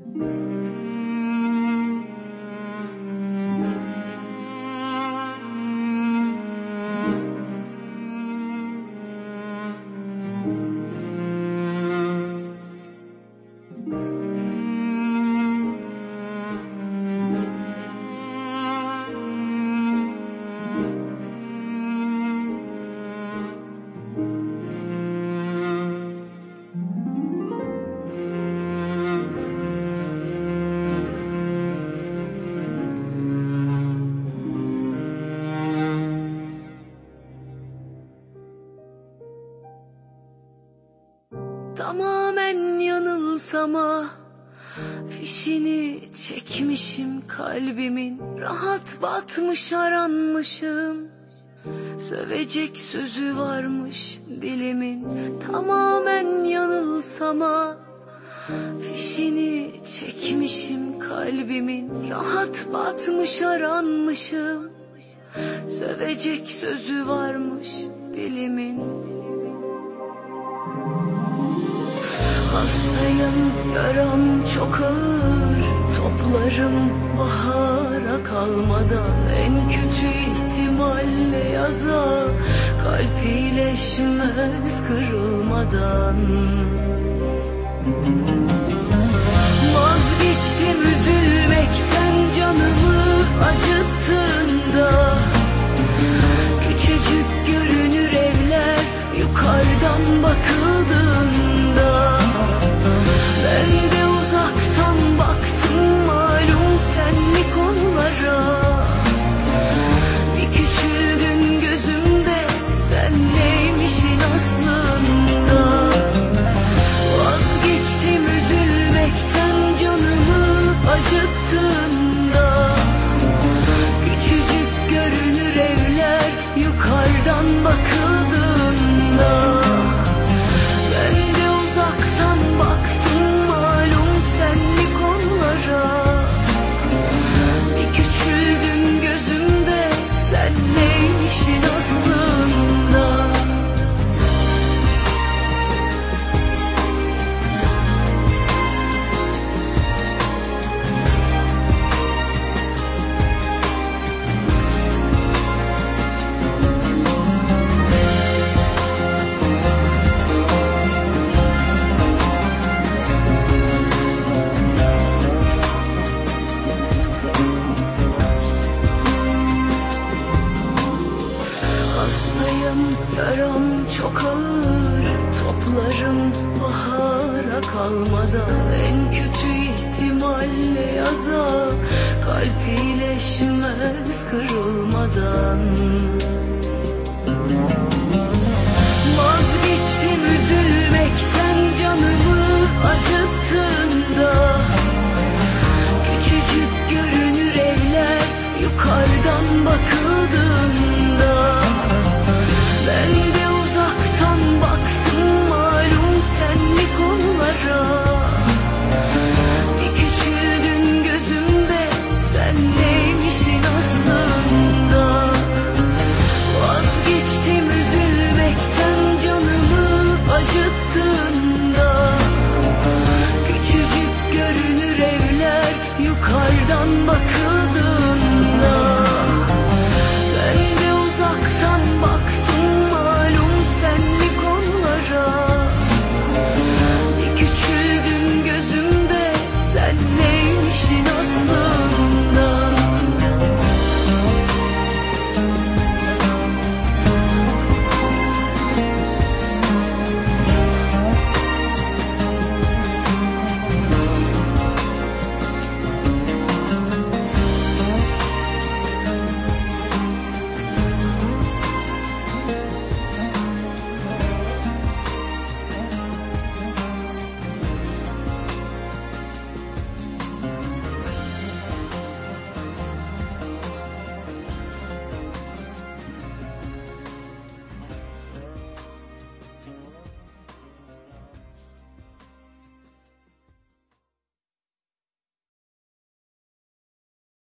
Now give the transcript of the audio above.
うん Tamamen yanılsama Fişini çekmişim kalbimin. Rahat batmış aranmışım. Sövecek sözü varmış dilimin. Tamamen yanılsama Fişini çekmişim kalbimin. Rahat batmış aranmışım. Sövecek sözü varmış dilimin Hastayım, yaram çok ağır. Toplarım bahara kalmadan En kötü ihtimalle yaza. Kalp iyileşmez kırılmadan yukarıdan bakıldığında Hastayım, yaram çok ağır. Toplarım bahara kalmadan. En kötü ihtimalle yaza. Kalp iyileşmez kırılmadan. Vazgeçtim üzülmekten. Canımı acıttığında Küçücük görünür evler yukarıdan bakıldığında 柔。